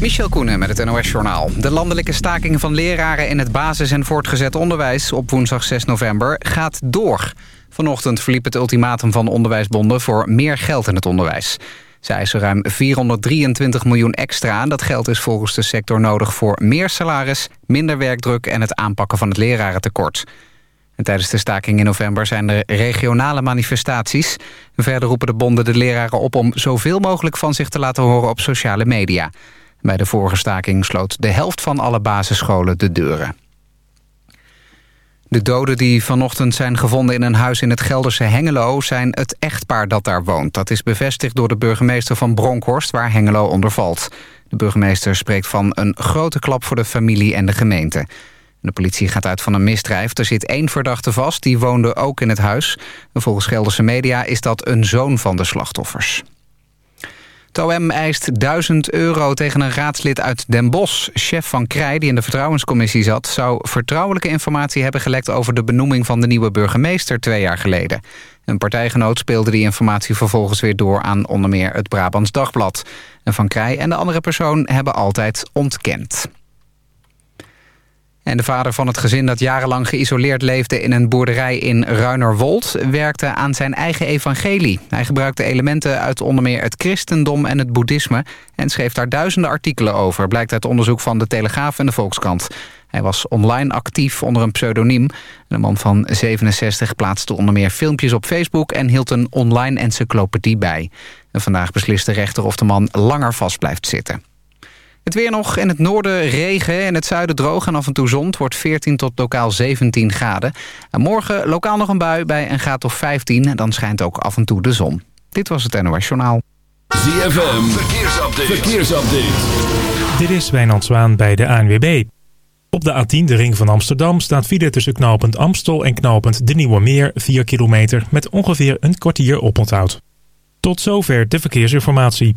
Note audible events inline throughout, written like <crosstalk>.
Michel Koenen met het NOS-journaal. De landelijke staking van leraren in het basis- en voortgezet onderwijs... op woensdag 6 november gaat door. Vanochtend verliep het ultimatum van onderwijsbonden... voor meer geld in het onderwijs. Zij eisen ruim 423 miljoen extra. Dat geld is volgens de sector nodig voor meer salaris... minder werkdruk en het aanpakken van het lerarentekort. En tijdens de staking in november zijn er regionale manifestaties. Verder roepen de bonden de leraren op om zoveel mogelijk van zich te laten horen op sociale media. Bij de vorige staking sloot de helft van alle basisscholen de deuren. De doden die vanochtend zijn gevonden in een huis in het Gelderse Hengelo... zijn het echtpaar dat daar woont. Dat is bevestigd door de burgemeester van Bronkhorst... waar Hengelo onder valt. De burgemeester spreekt van een grote klap voor de familie en de gemeente. De politie gaat uit van een misdrijf. Er zit één verdachte vast, die woonde ook in het huis. Volgens Gelderse media is dat een zoon van de slachtoffers. Het eist 1000 euro tegen een raadslid uit Den Bosch. Chef van Krij, die in de vertrouwenscommissie zat... zou vertrouwelijke informatie hebben gelekt... over de benoeming van de nieuwe burgemeester twee jaar geleden. Een partijgenoot speelde die informatie vervolgens weer door... aan onder meer het Brabants Dagblad. En Van Krij en de andere persoon hebben altijd ontkend. En de vader van het gezin dat jarenlang geïsoleerd leefde in een boerderij in Ruinerwold werkte aan zijn eigen evangelie. Hij gebruikte elementen uit onder meer het christendom en het boeddhisme en schreef daar duizenden artikelen over, blijkt uit onderzoek van de Telegraaf en de Volkskrant. Hij was online actief onder een pseudoniem. De man van 67 plaatste onder meer filmpjes op Facebook en hield een online encyclopedie bij. En vandaag beslist de rechter of de man langer vast blijft zitten. Het weer nog in het noorden regen, in het zuiden droog en af en toe zon. Het wordt 14 tot lokaal 17 graden. En morgen lokaal nog een bui bij een graad of 15. En dan schijnt ook af en toe de zon. Dit was het NOS Journaal. ZFM, verkeersupdate. verkeersupdate. Dit is Wijnand Zwaan bij de ANWB. Op de A10, de ring van Amsterdam, staat file tussen knooppunt Amstel en knooppunt De Nieuwe Meer 4 kilometer met ongeveer een kwartier oponthoud. Tot zover de verkeersinformatie.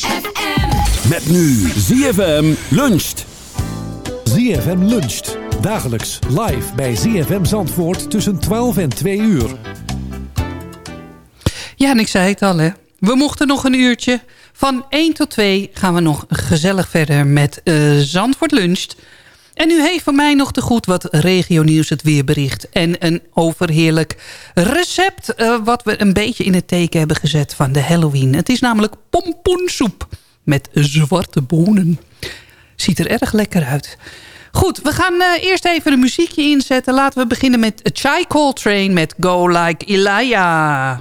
Met nu ZFM luncht. ZFM luncht. Dagelijks live bij ZFM Zandvoort tussen 12 en 2 uur. Ja, en ik zei het al, hè. We mochten nog een uurtje. Van 1 tot 2 gaan we nog gezellig verder met eh, Zandvoort Luncht. En u heeft van mij nog te goed wat regionieuws het weerbericht. En een overheerlijk recept eh, wat we een beetje in het teken hebben gezet van de Halloween. Het is namelijk pompoensoep met zwarte bonen. Ziet er erg lekker uit. Goed, we gaan eh, eerst even een muziekje inzetten. Laten we beginnen met Chai Coltrane met Go Like Elijah.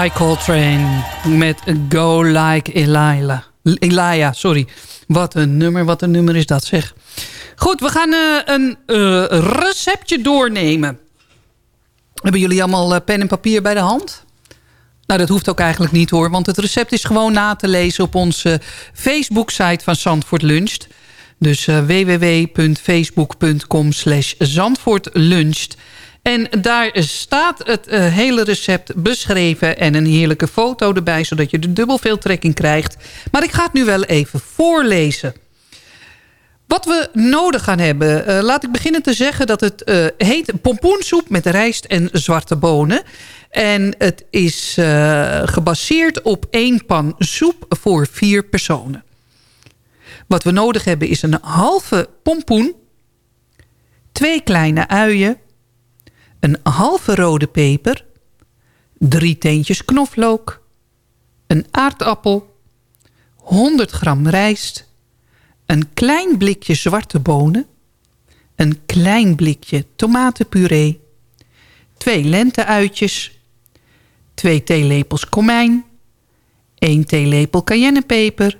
Chai Coltrane met Go Like Elijah. Elijah, sorry. Wat een nummer, wat een nummer is dat zeg. Goed, we gaan eh, een eh, receptje doornemen. Hebben jullie allemaal eh, pen en papier bij de hand? Nou, dat hoeft ook eigenlijk niet hoor. Want het recept is gewoon na te lezen op onze Facebook-site van Zandvoort Luncht. Dus www.facebook.com slash Zandvoort. En daar staat het uh, hele recept beschreven en een heerlijke foto erbij... zodat je er dubbel veel trekking krijgt. Maar ik ga het nu wel even voorlezen. Wat we nodig gaan hebben. Uh, laat ik beginnen te zeggen dat het uh, heet pompoensoep met rijst en zwarte bonen. En het is gebaseerd op één pan soep voor vier personen. Wat we nodig hebben is een halve pompoen... twee kleine uien een halve rode peper, drie teentjes knoflook, een aardappel, 100 gram rijst, een klein blikje zwarte bonen, een klein blikje tomatenpuree, twee lenteuitjes, twee theelepels komijn, 1 theelepel cayennepeper,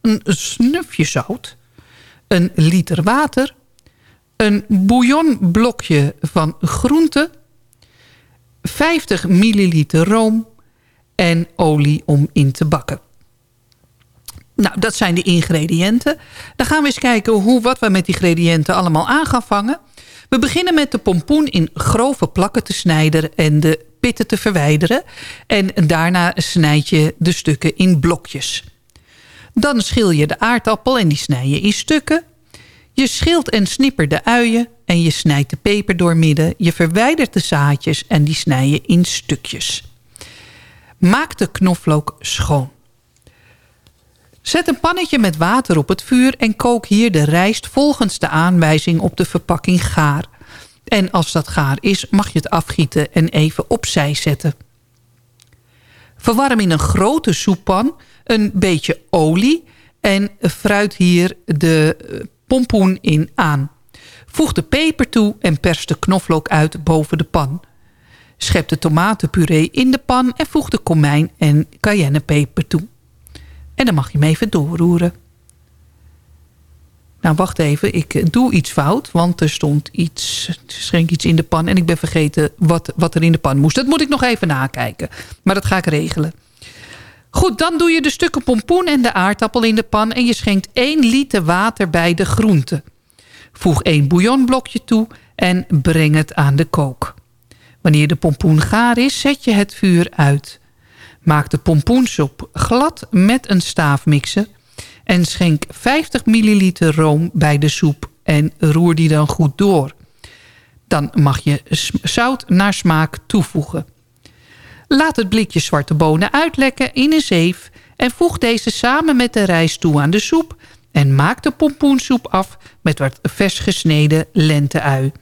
een snufje zout, een liter water een bouillonblokje van groente, 50 milliliter room en olie om in te bakken. Nou, dat zijn de ingrediënten. Dan gaan we eens kijken hoe, wat we met die ingrediënten allemaal aan gaan vangen. We beginnen met de pompoen in grove plakken te snijden en de pitten te verwijderen. En daarna snijd je de stukken in blokjes. Dan schil je de aardappel en die snij je in stukken. Je schilt en snippert de uien en je snijdt de peper doormidden. Je verwijdert de zaadjes en die snij je in stukjes. Maak de knoflook schoon. Zet een pannetje met water op het vuur en kook hier de rijst volgens de aanwijzing op de verpakking gaar. En als dat gaar is, mag je het afgieten en even opzij zetten. Verwarm in een grote soeppan een beetje olie en fruit hier de pompoen in aan. Voeg de peper toe en pers de knoflook uit boven de pan. Schep de tomatenpuree in de pan en voeg de komijn en cayennepeper toe. En dan mag je hem even doorroeren. Nou, wacht even. Ik doe iets fout. Want er stond iets, schenk iets in de pan. En ik ben vergeten wat, wat er in de pan moest. Dat moet ik nog even nakijken. Maar dat ga ik regelen. Goed, dan doe je de stukken pompoen en de aardappel in de pan... en je schenkt 1 liter water bij de groenten. Voeg 1 bouillonblokje toe en breng het aan de kook. Wanneer de pompoen gaar is, zet je het vuur uit. Maak de pompoensoep glad met een staafmixer... en schenk 50 milliliter room bij de soep en roer die dan goed door. Dan mag je zout naar smaak toevoegen. Laat het blikje zwarte bonen uitlekken in een zeef... en voeg deze samen met de rijst toe aan de soep... en maak de pompoensoep af met wat vers gesneden lenteui.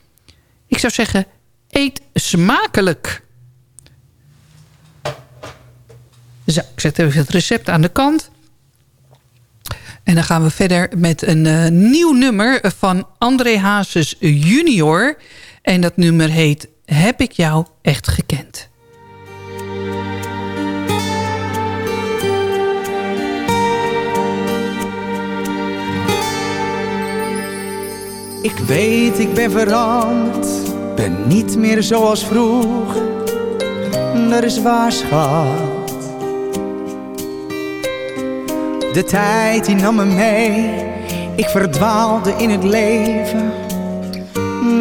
Ik zou zeggen, eet smakelijk. Zo, ik zet even het recept aan de kant. En dan gaan we verder met een uh, nieuw nummer van André Hazes junior. En dat nummer heet Heb ik jou echt gekend? Ik weet, ik ben veranderd, ben niet meer zoals vroeger. Dat is waar, schat. De tijd die nam me mee, ik verdwaalde in het leven,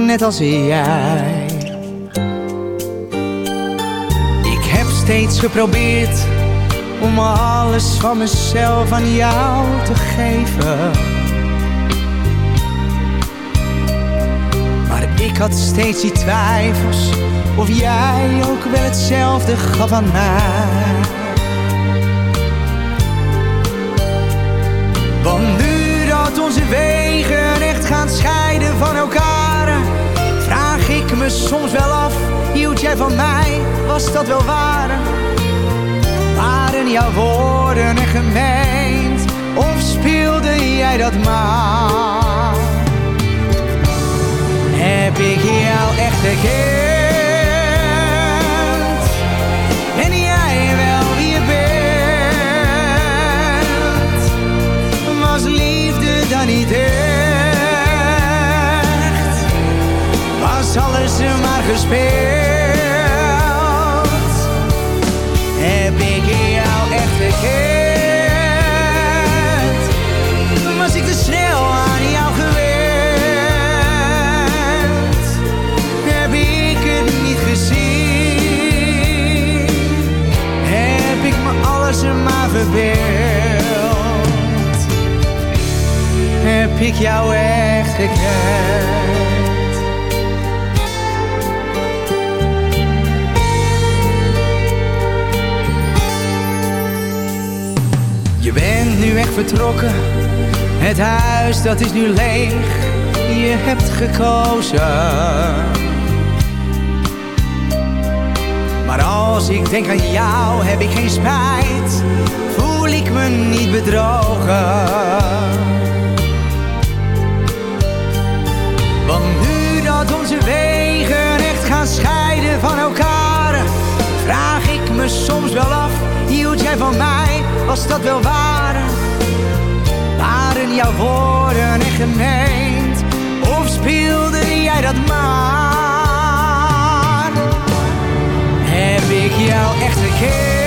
net als jij. Ik heb steeds geprobeerd om alles van mezelf aan jou te geven. Had steeds die twijfels of jij ook wel hetzelfde gaf aan mij. Want nu dat onze wegen echt gaan scheiden van elkaar, vraag ik me soms wel af, hield jij van mij, was dat wel waar? Waren jouw woorden echt gemeend, of speelde jij dat maar? heb ik jou echt gekend? En jij wel wie je bent. Was liefde dan niet echt? Was alles maar gespeeld? Heb ik jou echt gekend? Ik jou echt gekend? Je bent nu echt vertrokken, het huis dat is nu leeg, je hebt gekozen. Maar als ik denk aan jou, heb ik geen spijt, voel ik me niet bedrogen. Van elkaar, vraag ik me soms wel af, hield jij van mij, was dat wel waar? Waren jouw woorden echt gemeend, of speelde jij dat maar? Heb ik jou echt gekend?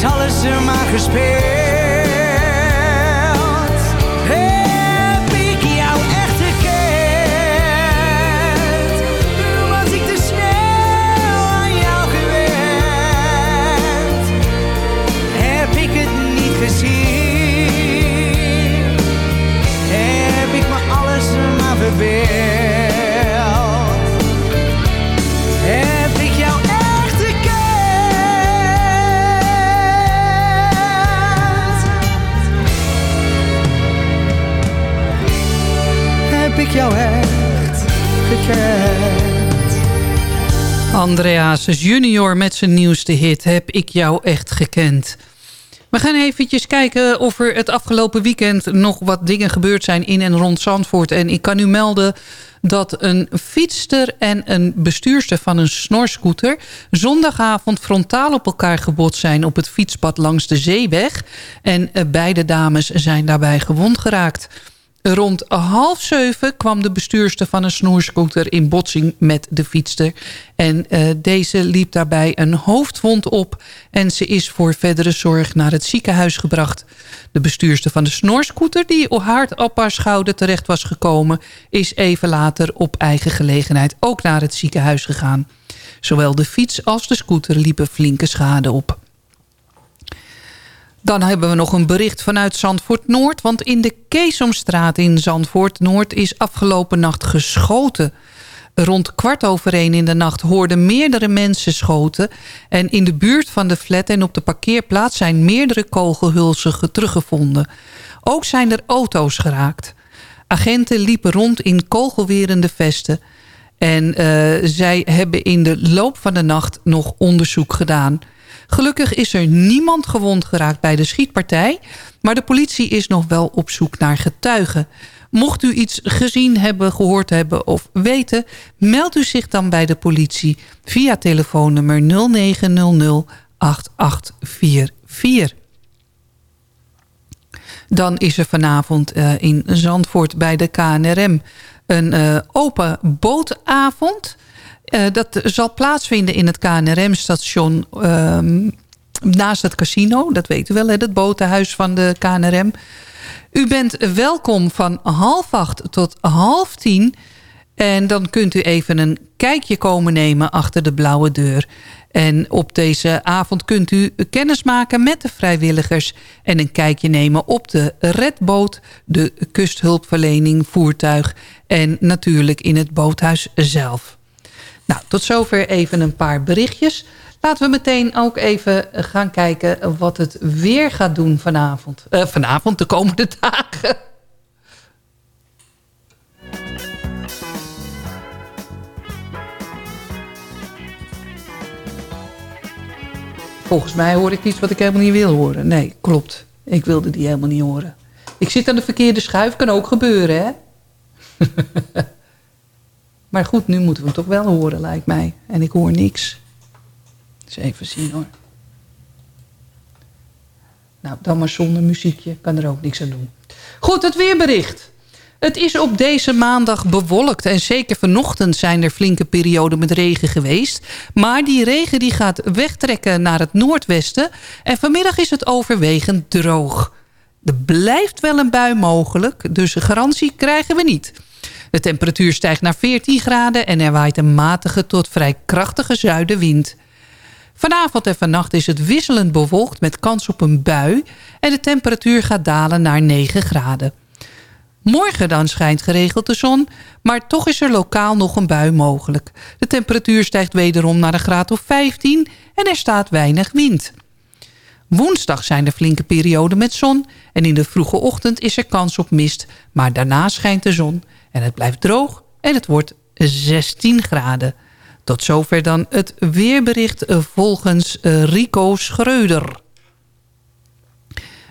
Was alles er maar gespeeld? Jou echt gekend? Andreas junior met zijn nieuwste hit Heb ik jou echt gekend. We gaan eventjes kijken of er het afgelopen weekend nog wat dingen gebeurd zijn in en rond Zandvoort. En ik kan u melden dat een fietster en een bestuurster van een snorscooter... zondagavond frontaal op elkaar gebotst zijn op het fietspad langs de Zeeweg. En eh, beide dames zijn daarbij gewond geraakt. Rond half zeven kwam de bestuurster van een snoerscooter in botsing met de fietster. En uh, deze liep daarbij een hoofdwond op en ze is voor verdere zorg naar het ziekenhuis gebracht. De bestuurster van de snorscooter die hard op haar schouder terecht was gekomen... is even later op eigen gelegenheid ook naar het ziekenhuis gegaan. Zowel de fiets als de scooter liepen flinke schade op. Dan hebben we nog een bericht vanuit Zandvoort Noord. Want in de Keesomstraat in Zandvoort Noord is afgelopen nacht geschoten. Rond kwart over één in de nacht hoorden meerdere mensen schoten. En in de buurt van de flat en op de parkeerplaats zijn meerdere kogelhulzen teruggevonden. Ook zijn er auto's geraakt. Agenten liepen rond in kogelwerende vesten. En uh, zij hebben in de loop van de nacht nog onderzoek gedaan... Gelukkig is er niemand gewond geraakt bij de schietpartij... maar de politie is nog wel op zoek naar getuigen. Mocht u iets gezien hebben, gehoord hebben of weten... meld u zich dan bij de politie via telefoonnummer 0900 8844. Dan is er vanavond uh, in Zandvoort bij de KNRM een uh, open bootavond... Uh, dat zal plaatsvinden in het KNRM-station uh, naast het casino. Dat weet u wel, hè, het botenhuis van de KNRM. U bent welkom van half acht tot half tien. En dan kunt u even een kijkje komen nemen achter de blauwe deur. En op deze avond kunt u kennis maken met de vrijwilligers... en een kijkje nemen op de redboot, de kusthulpverlening, voertuig... en natuurlijk in het boothuis zelf. Nou, tot zover even een paar berichtjes. Laten we meteen ook even gaan kijken wat het weer gaat doen vanavond. Uh, vanavond, de komende <laughs> dagen. Volgens mij hoor ik iets wat ik helemaal niet wil horen. Nee, klopt. Ik wilde die helemaal niet horen. Ik zit aan de verkeerde schuif, kan ook gebeuren, hè? <laughs> Maar goed, nu moeten we hem toch wel horen, lijkt mij. En ik hoor niks. Eens even zien hoor. Nou, dan maar zonder muziekje. Kan er ook niks aan doen. Goed, het weerbericht. Het is op deze maandag bewolkt en zeker vanochtend zijn er flinke perioden met regen geweest. Maar die regen die gaat wegtrekken naar het noordwesten en vanmiddag is het overwegend droog. Er blijft wel een bui mogelijk, dus een garantie krijgen we niet. De temperatuur stijgt naar 14 graden en er waait een matige tot vrij krachtige zuidenwind. Vanavond en vannacht is het wisselend bewolkt met kans op een bui... en de temperatuur gaat dalen naar 9 graden. Morgen dan schijnt geregeld de zon, maar toch is er lokaal nog een bui mogelijk. De temperatuur stijgt wederom naar een graad of 15 en er staat weinig wind. Woensdag zijn er flinke perioden met zon en in de vroege ochtend is er kans op mist, maar daarna schijnt de zon en het blijft droog en het wordt 16 graden. Tot zover dan het weerbericht volgens eh, Rico Schreuder.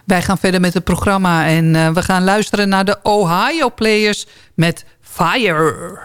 Wij gaan verder met het programma en uh, we gaan luisteren naar de Ohio Players met Fire.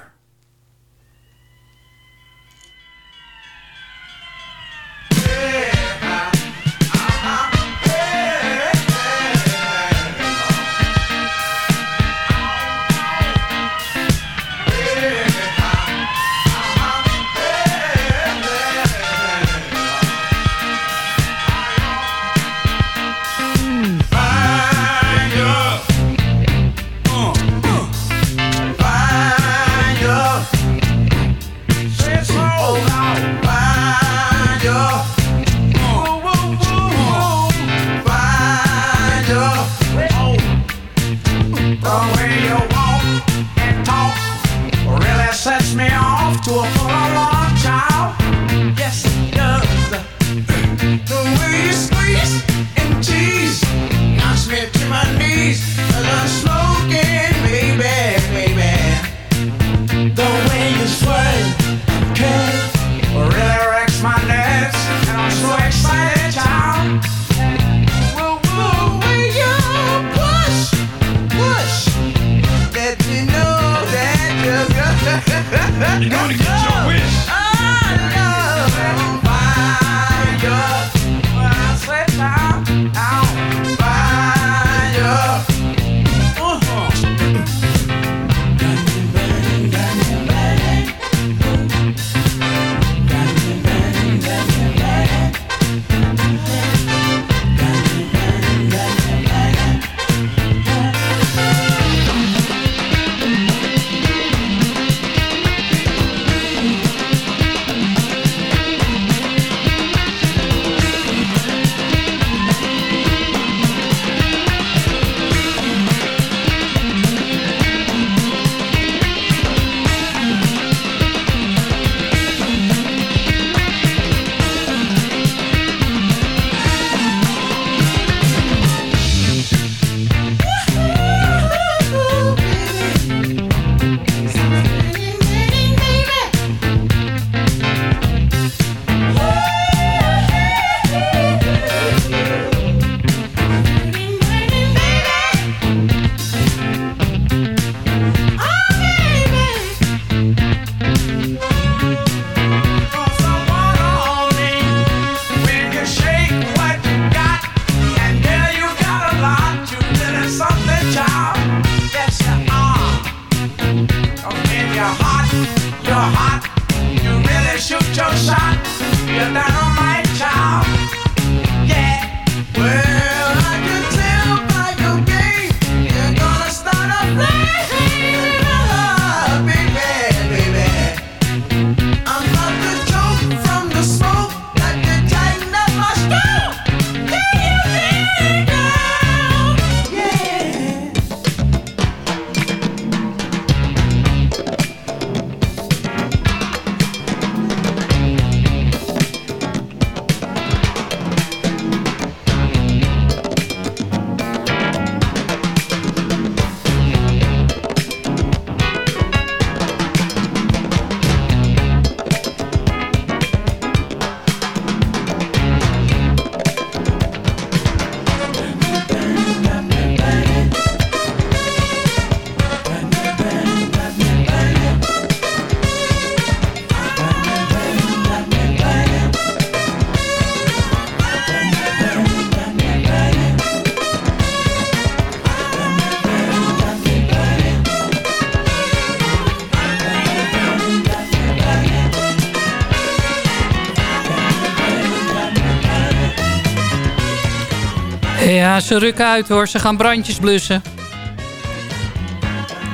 Ze rukken uit hoor. Ze gaan brandjes blussen.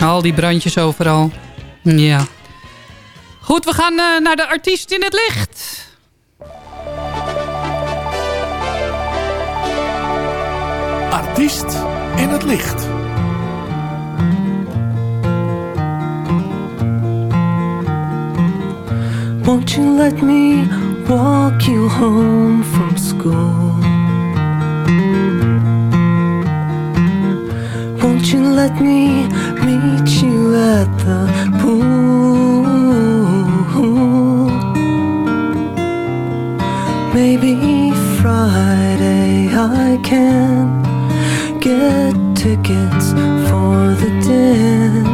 Al die brandjes overal. Ja. Goed, we gaan eh, naar de artiest in het licht. Artiest in het licht. Won't you let me walk you home from school? Won't you let me meet you at the pool? Maybe Friday I can get tickets for the dance.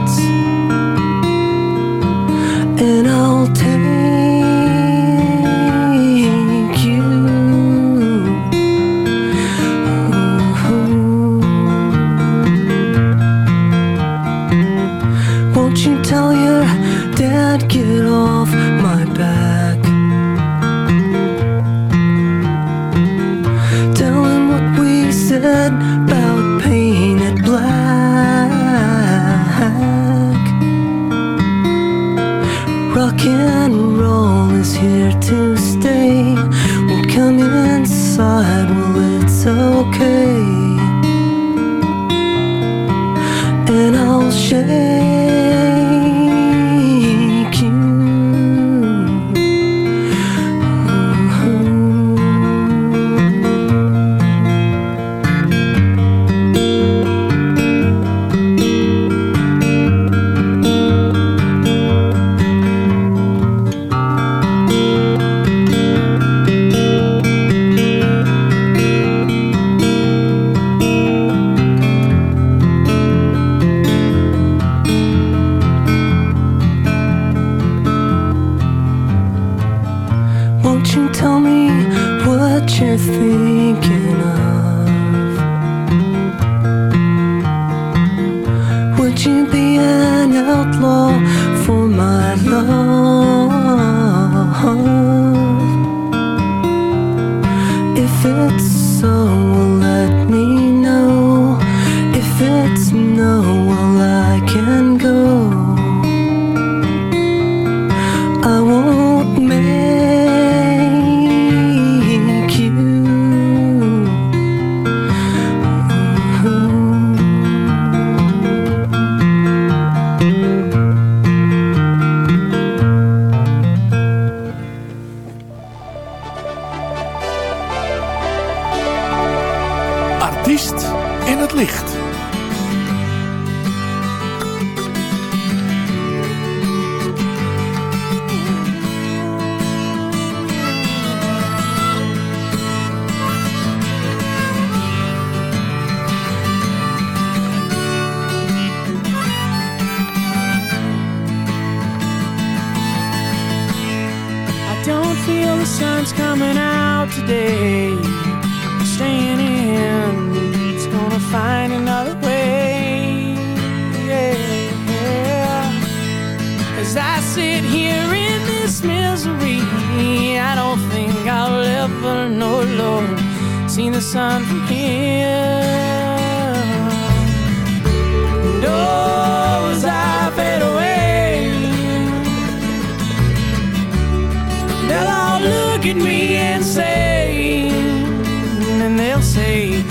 look at me and say, and they'll say,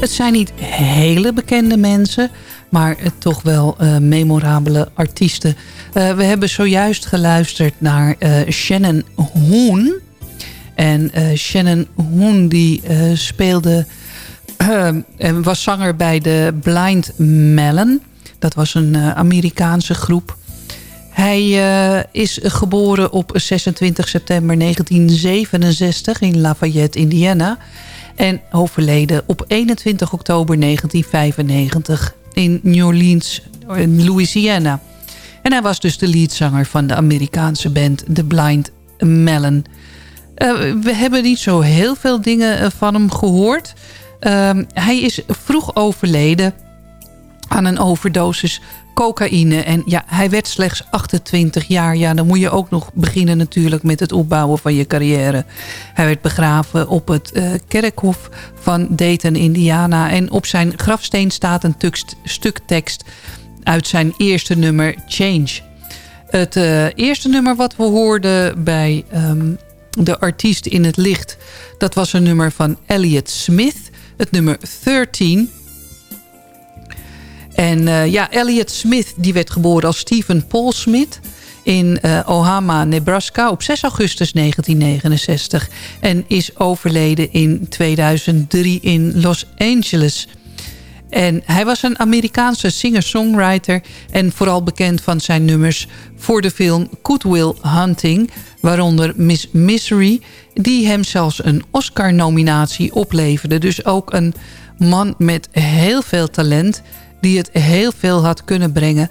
Het zijn niet hele bekende mensen, maar toch wel eh, memorabele artiesten. Eh, we hebben zojuist geluisterd naar eh, Shannon Hoon. En Shannon Hoon die speelde <clears throat> en was zanger bij de Blind Melon. Dat was een Amerikaanse groep. Hij is geboren op 26 september 1967 in Lafayette, Indiana. En overleden op 21 oktober 1995 in New Orleans, in Louisiana. En hij was dus de leadzanger van de Amerikaanse band The Blind Melon. Eh, we hebben niet zo heel veel dingen eh, van hem gehoord. Ehm, hij is vroeg overleden aan een overdosis cocaïne. En ja, hij werd slechts 28 jaar. Ja, dan moet je ook nog beginnen natuurlijk met het opbouwen van je carrière. Hij werd begraven op het eh, kerkhof van Dayton, Indiana. En op zijn grafsteen staat een stuk tekst uit zijn eerste nummer Change. Het eh, eerste nummer wat we hoorden bij ehm, de artiest in het licht... dat was een nummer van Elliot Smith, het nummer 13... En eh, ja, Elliot Smith die werd geboren als Stephen Paul Smith in eh Ohama, Nebraska op 6 augustus 1969. En is overleden in 2003 in Los Angeles. En hij was een Amerikaanse singer-songwriter... en vooral bekend van zijn nummers voor de film Good Will Hunting... waaronder Miss Misery... die hem zelfs een Oscar-nominatie opleverde. Dus ook een man met heel veel talent... die het heel veel had kunnen brengen...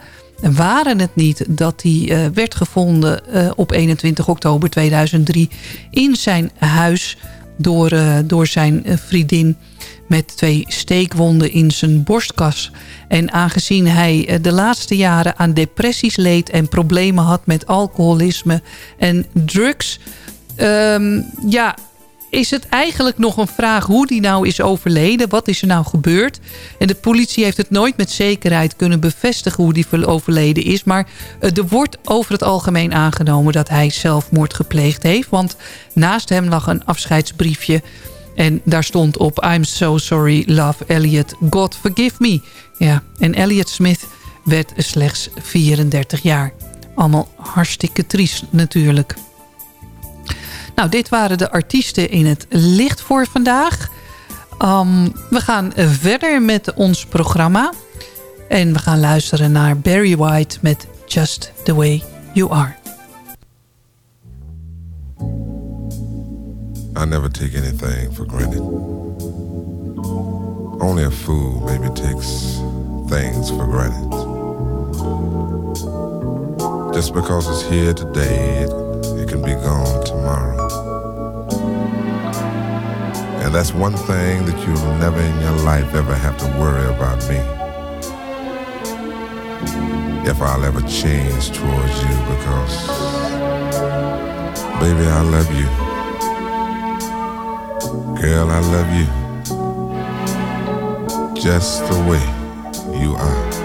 Waren het niet dat hij eh, werd gevonden eh, op 21 oktober 2003... in zijn huis door, eh, door zijn vriendin met twee steekwonden in zijn borstkas. En aangezien hij de laatste jaren aan depressies leed... en problemen had met alcoholisme en drugs... ehm, ja, is het eigenlijk nog een vraag hoe die nou is overleden. Wat is er nou gebeurd? En de politie heeft het nooit met zekerheid kunnen bevestigen hoe die overleden is. Maar eh, er wordt over het algemeen aangenomen dat hij zelfmoord gepleegd heeft. Want naast hem lag een afscheidsbriefje. En daar stond op I'm so sorry, love Elliot, God forgive me. Ja, en Elliot Smith werd slechts 34 jaar. Allemaal hartstikke triest natuurlijk. Nou, dit waren de artiesten in het licht voor vandaag. Um, we gaan verder met ons programma. En we gaan luisteren naar Barry White met Just The Way You Are. I never take anything for granted. Only a fool maybe takes things for granted. Just because it's here today, be gone tomorrow. And that's one thing that you'll never in your life ever have to worry about me. If I'll ever change towards you because, baby, I love you. Girl, I love you just the way you are.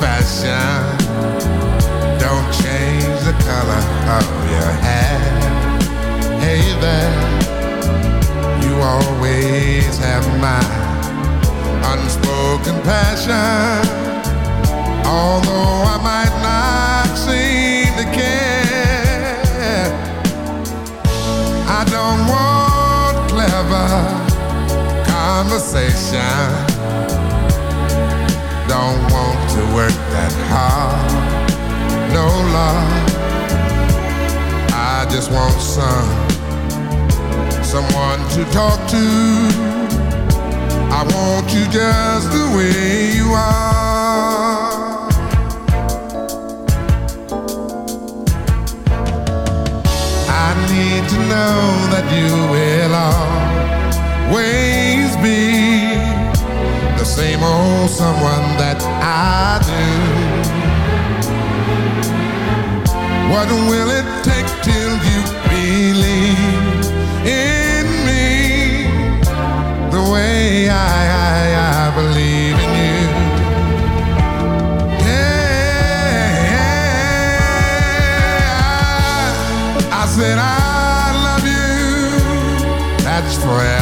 Fashion. Don't change the color of your hair. Hey you always have my unspoken passion. Although I might not seem to care, I don't want clever conversation. Work that hard. No love. I just want some someone to talk to. I want you just the way you are. I need to know that you will always be the same old someone that I do. What will it take till you believe in me the way I, I, I believe in you? Yeah, I said I love you. That's forever.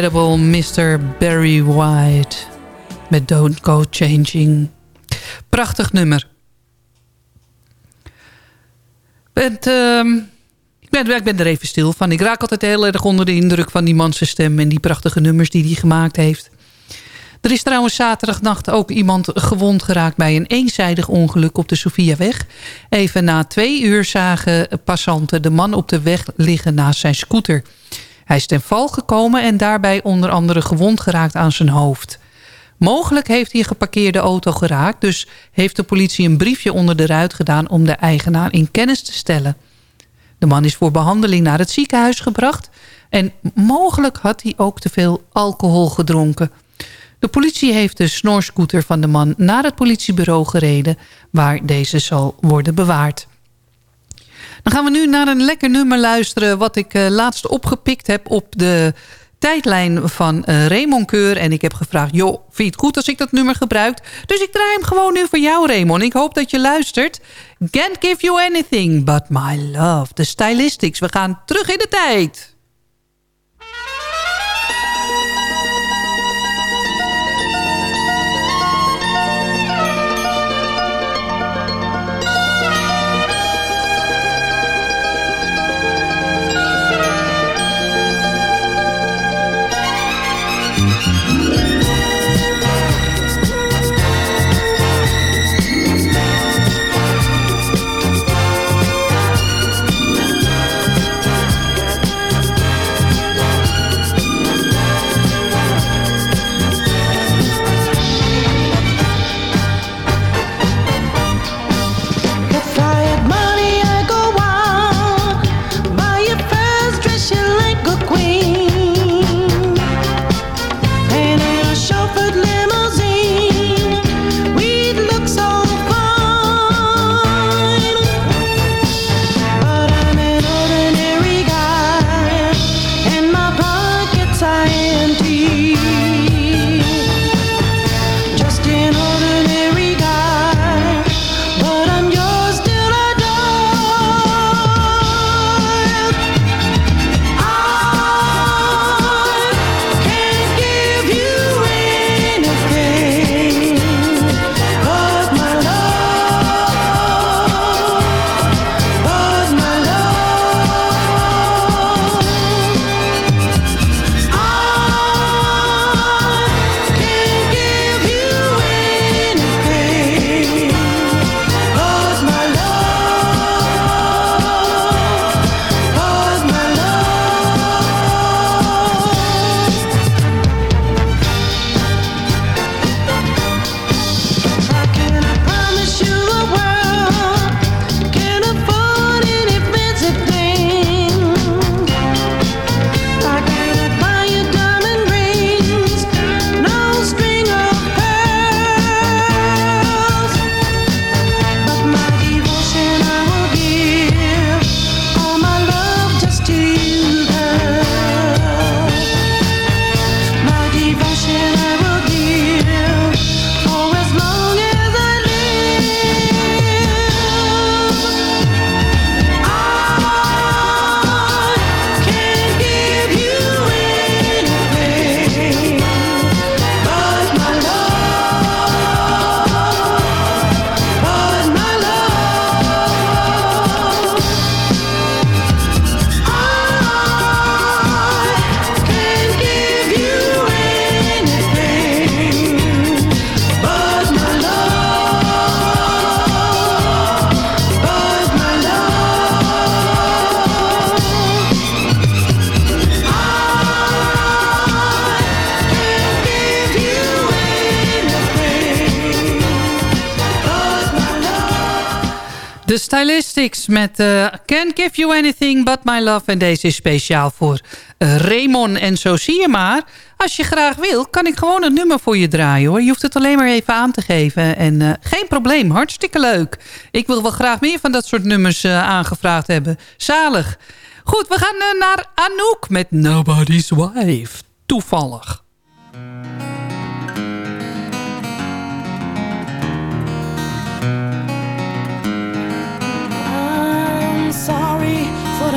Unforgettable Mr. Barry White. Met Don't Go Changing. Prachtig nummer. Het, ehm, ik, ben, ik ben er even stil van. Ik raak altijd heel erg onder de indruk van die man zijn stem... en die prachtige nummers die hij gemaakt heeft. Er is trouwens zaterdagnacht ook iemand gewond geraakt... bij een eenzijdig ongeluk op de Sofiaweg. Even na twee uur zagen passanten de man op de weg liggen naast zijn scooter. Hij is ten val gekomen en daarbij onder andere gewond geraakt aan zijn hoofd. Mogelijk heeft hij een geparkeerde auto geraakt... dus heeft de politie een briefje onder de ruit gedaan... om de eigenaar in kennis te stellen. De man is voor behandeling naar het ziekenhuis gebracht... en mogelijk had hij ook te veel alcohol gedronken. De politie heeft de snorscooter van de man naar het politiebureau gereden... waar deze zal worden bewaard. Dan gaan we nu naar een lekker nummer luisteren... wat ik eh, laatst opgepikt heb op de tijdlijn van Raymond Keur. En ik heb gevraagd, joh, vind je het goed als ik dat nummer gebruik? Dus ik draai hem gewoon nu voor jou, Raymond. Ik hoop dat je luistert. Can't give you anything but my love. De Stylistics. We gaan terug in de tijd. Met uh, Can't Give You Anything But My Love. En deze is speciaal voor uh, Raymond. En zo zie je maar, als je graag wil... kan ik gewoon een nummer voor je draaien hoor. Je hoeft het alleen maar even aan te geven. En uh, geen probleem, hartstikke leuk. Ik wil wel graag meer van dat soort nummers aangevraagd hebben. Zalig. Goed, we gaan naar Anouk met Nobody's Wife. Toevallig.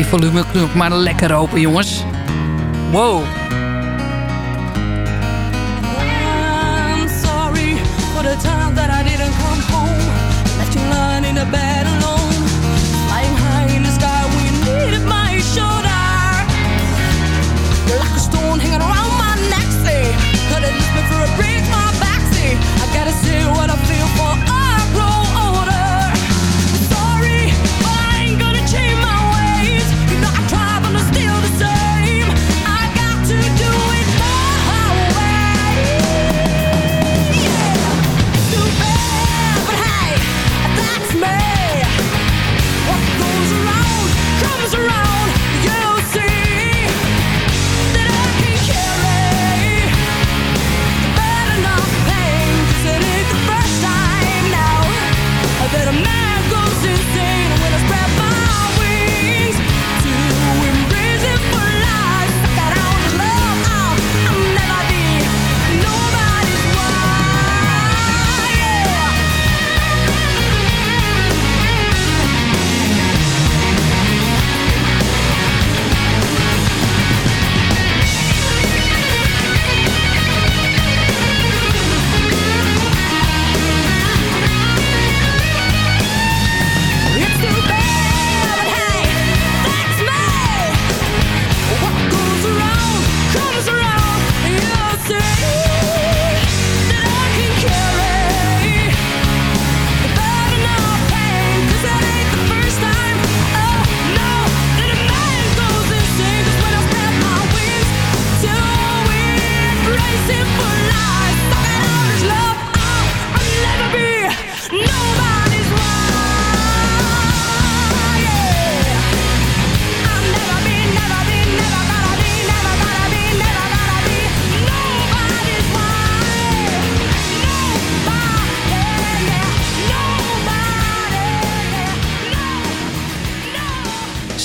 Die volumeknop maar lekker open, jongens. Wow. I'm sorry for the time that I didn't come home. Left you lying in the bed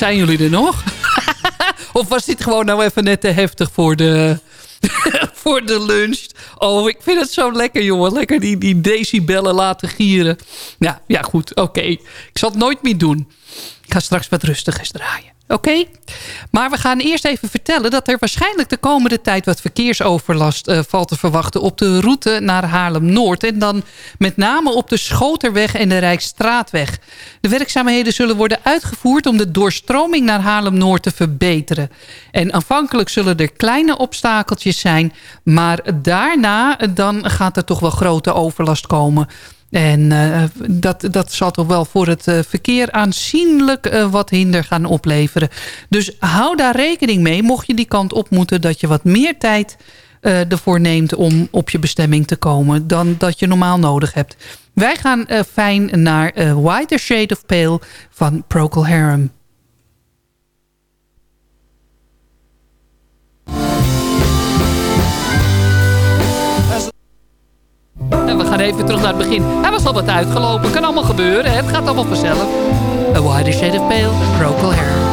Zijn jullie er nog? <laughs> of was dit gewoon nou even net te heftig voor de, <laughs> voor de lunch? Oh, ik vind het zo lekker, jongen. Lekker die, die decibellen laten gieren. Ja, ja goed, oké. Ik zal het nooit meer doen. Ik ga straks wat rustigers draaien. Oké? Maar we gaan eerst even vertellen dat er waarschijnlijk de komende tijd wat verkeersoverlast eh, valt te verwachten op de route naar Haarlem-Noord. En dan met name op de Schoterweg en de Rijksstraatweg. De werkzaamheden zullen worden uitgevoerd om de doorstroming naar Haarlem-Noord te verbeteren. En aanvankelijk zullen er kleine obstakeltjes zijn, maar daarna eh, dan gaat er toch wel grote overlast komen. En uh, dat, dat zal toch wel voor het uh, verkeer aanzienlijk uh, wat hinder gaan opleveren. Dus hou daar rekening mee, mocht je die kant op moeten... dat je wat meer tijd ervoor neemt om op je bestemming te komen... dan dat je normaal nodig hebt. Wij gaan fijn naar Whiter Shade of Pale van Procol Harum. En we gaan even terug naar het begin. Hij was al wat uitgelopen. Kan allemaal gebeuren. Het gaat allemaal vanzelf. A Wider Shade of Pale, Procol Harum.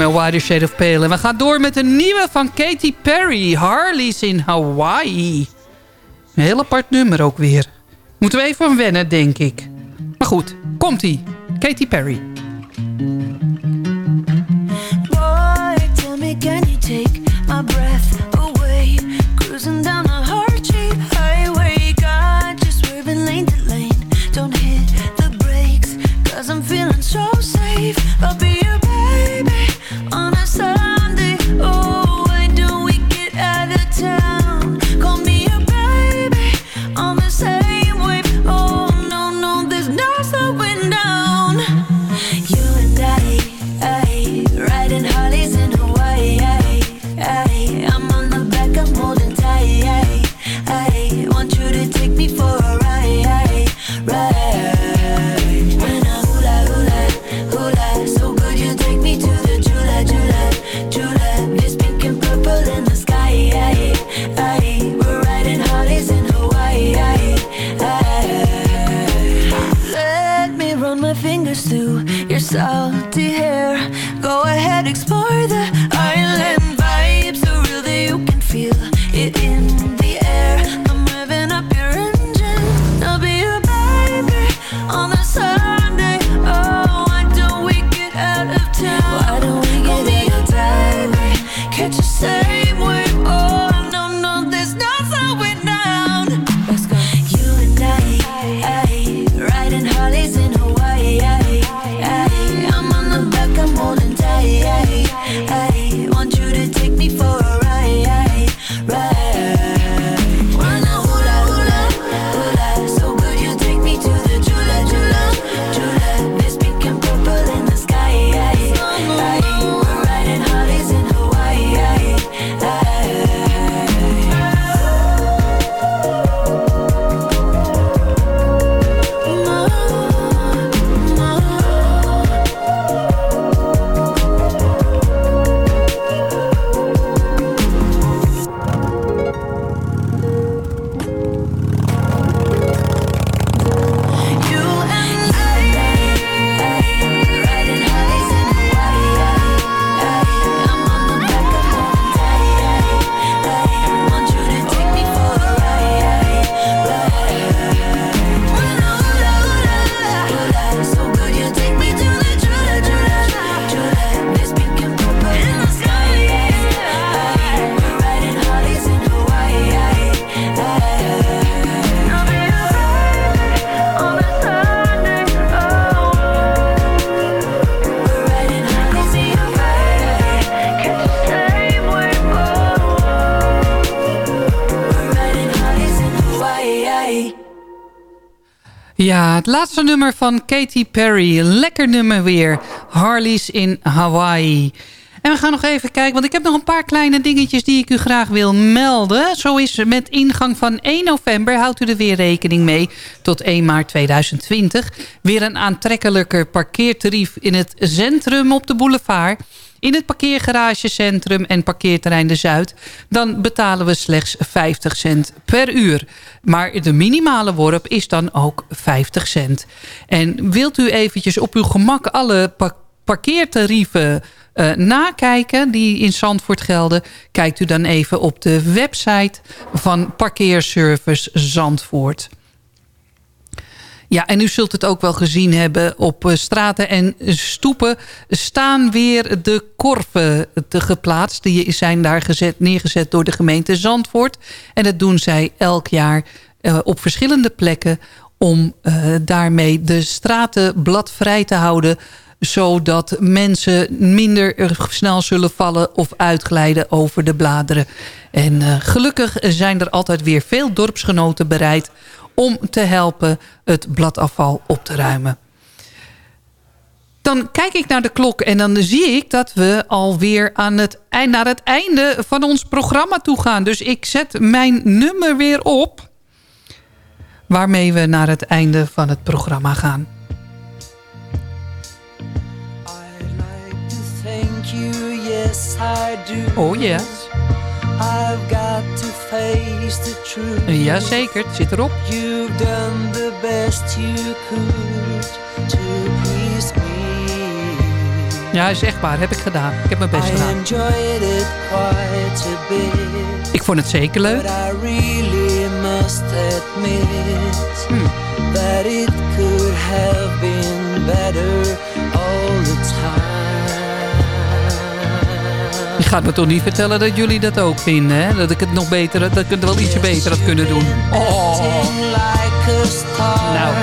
met Wider Shade of Pale. En we gaan door met een nieuwe van Katy Perry. Harley's in Hawaii. Een heel apart nummer ook weer. Moeten we even wennen, denk ik. Maar goed, komt-ie. Katy Perry. Het laatste nummer van Katy Perry. Lekker nummer weer. Harley's in Hawaii. En we gaan nog even kijken, want ik heb nog een paar kleine dingetjes die ik u graag wil melden. Zo is met ingang van 1 november, houdt u er weer rekening mee, tot 1 maart 2020. Weer een aantrekkelijker parkeertarief in het centrum op de boulevard. In het parkeergaragecentrum en parkeerterrein De Zuid... dan betalen we slechts 50 cent per uur. Maar de minimale worp is dan ook 50 cent. En wilt u eventjes op uw gemak alle pa- parkeertarieven eh, nakijken... die in Zandvoort gelden... kijkt u dan even op de website van Parkeerservice Zandvoort. Ja, en u zult het ook wel gezien hebben. Op eh, straten en stoepen staan weer de korven te geplaatst. Die zijn daar gezet, neergezet door de gemeente Zandvoort. En dat doen zij elk jaar eh, op verschillende plekken... om eh, daarmee de straten bladvrij te houden zodat mensen minder snel zullen vallen of uitglijden over de bladeren. En gelukkig zijn er altijd weer veel dorpsgenoten bereid om te helpen het bladafval op te ruimen. Dan kijk ik naar de klok en dan zie ik dat we alweer aan het, eind- naar het einde van ons programma toe gaan. Dus ik zet mijn nummer weer op waarmee we naar het einde van het programma gaan. You, yes. Oh ja. I've got to face the truth. Jazeker, het zit erop. You've done the best you could to please me. Ja, is echt waar. Heb ik gedaan. Ik heb mijn best I gedaan. enjoyed it quite a bit. Ik vond het zeker leuk. But I really must admit Hmm. that it could have been better all the time. Gaat me toch niet vertellen dat jullie dat ook vinden, hè? Dat ik het nog beter, dat ik het wel ietsje beter had kunnen doen. Oh. Nou.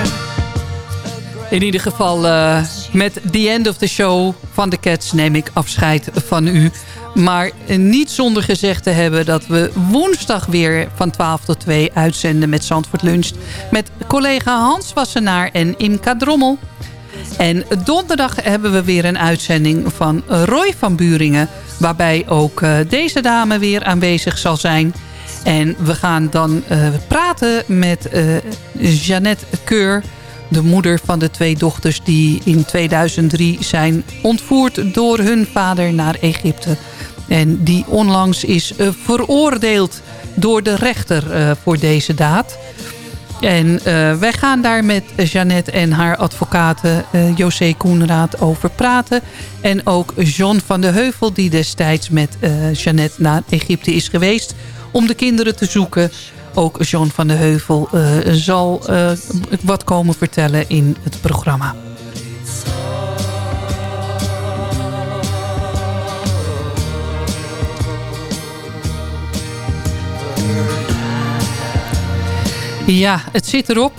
In ieder geval, eh, met the end of the show van de Cats neem ik afscheid van u. Maar niet zonder gezegd te hebben dat we woensdag weer van 12 tot 2 uitzenden met Zandvoort Lunch. Met collega Hans Wassenaar en Imka Drommel. En donderdag hebben we weer een uitzending van Roy van Buringen. Waarbij ook eh, deze dame weer aanwezig zal zijn. En we gaan dan eh, praten met eh, Jeannette Keur. De moeder van de twee dochters die in 2003 zijn ontvoerd door hun vader naar Egypte. En die onlangs is veroordeeld door de rechter voor deze daad. En eh, wij gaan daar met Jeannette en haar advocaten eh, José Koenraad over praten. En ook John van de Heuvel die destijds met eh Jeannette naar Egypte is geweest... om de kinderen te zoeken. Ook John van de Heuvel zal wat komen vertellen in het programma. Ja, het zit erop.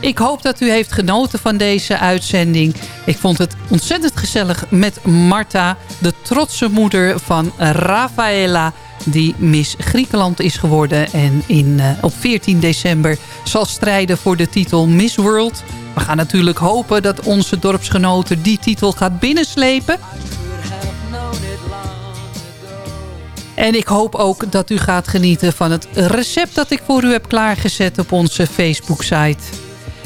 Ik hoop dat u heeft genoten van deze uitzending. Ik vond het ontzettend gezellig met Marta, de trotse moeder van Rafaela... die Miss Griekenland is geworden en in, eh, op 14 december zal strijden voor de titel Miss World. We gaan natuurlijk hopen dat onze dorpsgenoten die titel gaat binnenslepen. En ik hoop ook dat u gaat genieten van het recept dat ik voor u heb klaargezet op onze Facebook-site.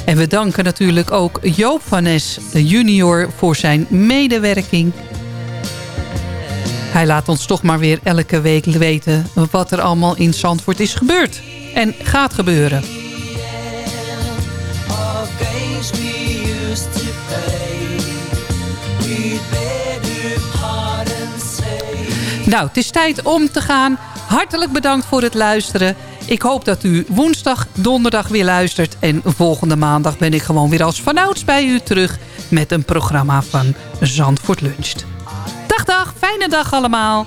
En we danken natuurlijk ook Joop van Nes junior voor zijn medewerking. Hij laat ons toch maar weer elke week weten wat er allemaal in Zandvoort is gebeurd. En gaat gebeuren. We to Nou, het is tijd om te gaan. Hartelijk bedankt voor het luisteren. Ik hoop dat u woensdag, donderdag weer luistert. En volgende maandag ben ik gewoon weer als vanouds bij u terug... met een programma van Zandvoort Luncht. Dag, dag. Fijne dag allemaal.